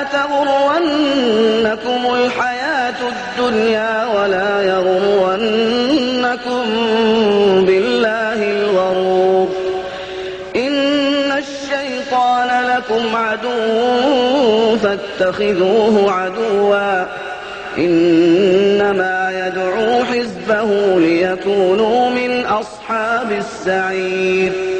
فلا تغرنكم الحياة الدنيا ولا يغرنكم بالله الغرور. إن الشيطان لكم عدو فاتخذوه عدوا. إنما يدعو حزبه ليكونوا من أصحاب السعير.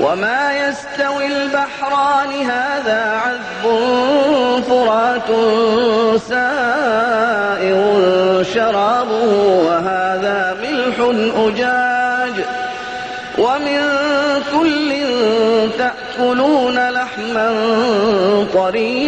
وما يستوي البحران هذا عذب فرات سائر شرابه وهذا ملح أجاج ومن كل تأكلون لحما طريا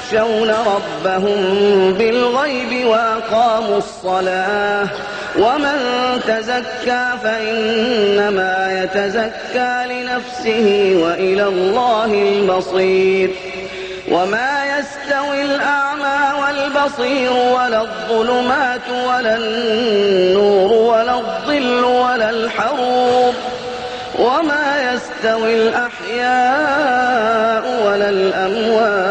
يخشون ربهم بالغيب وأقاموا الصلاة ومن تزكى فإنما يتزكى لنفسه وإلى الله المصير وما يستوي الأعمى والبصير ولا الظلمات ولا النور ولا الظل ولا الحروب وما يستوي الأحياء ولا الأموات